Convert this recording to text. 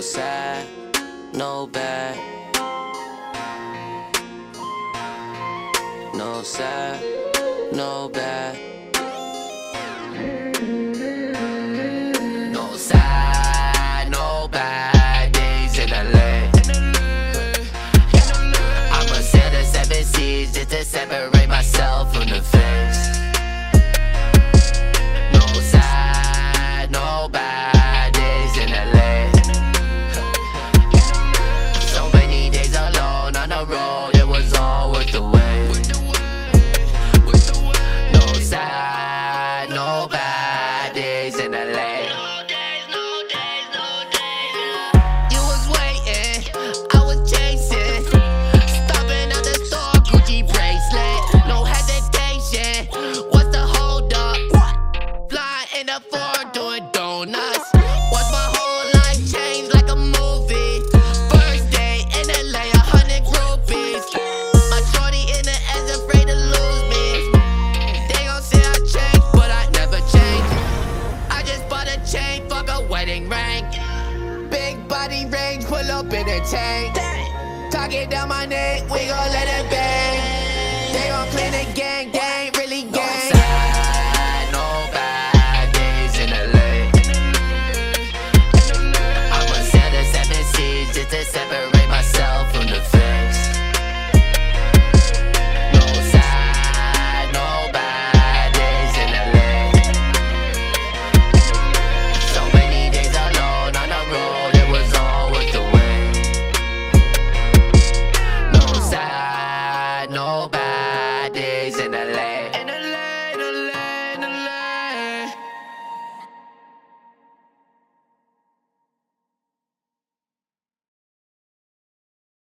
so sad, no bad. No sad, no bad. nobody's in the Range, pull up in a tank. Talk it down my neck, we gon' let it bang. They gon' clean the gang.